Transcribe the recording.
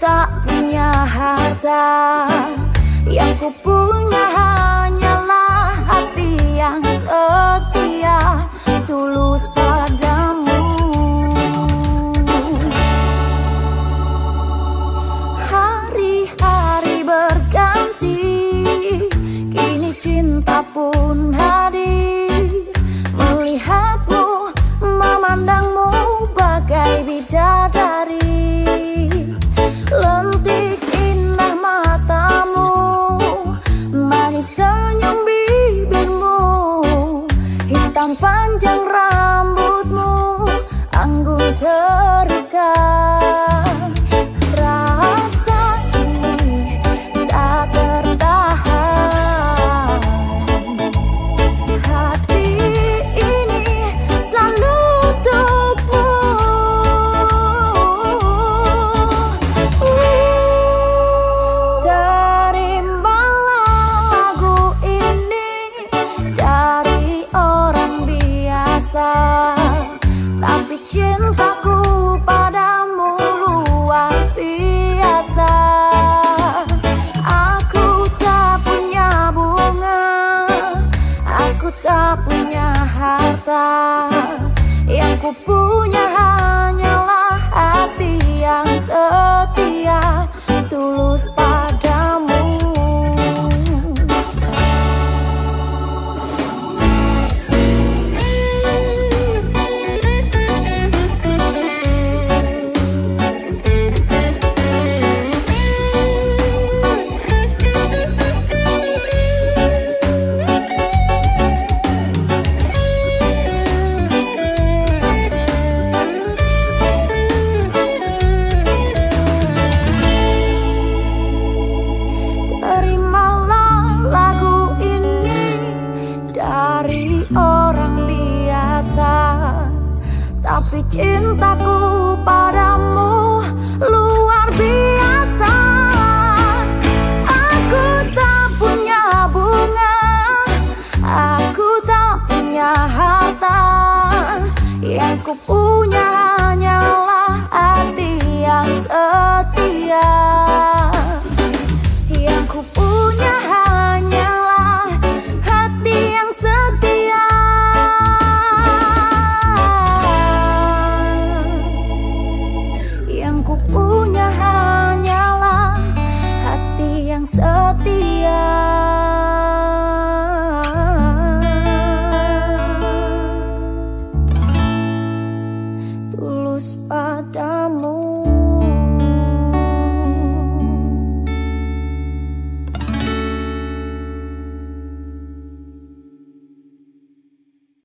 tak punya harta. Yang ku punya hanyalah hati yang setia. Tulus padamu. Hari-hari berganti cinta pun hadir. Melihatmu, memandangmu bagai bidadari panjang rambutmu Anggun 我姑娘。Tapi cintaku padamu luar biasa. Aku tak punya bunga Aku tak punya harta. Yang ku punya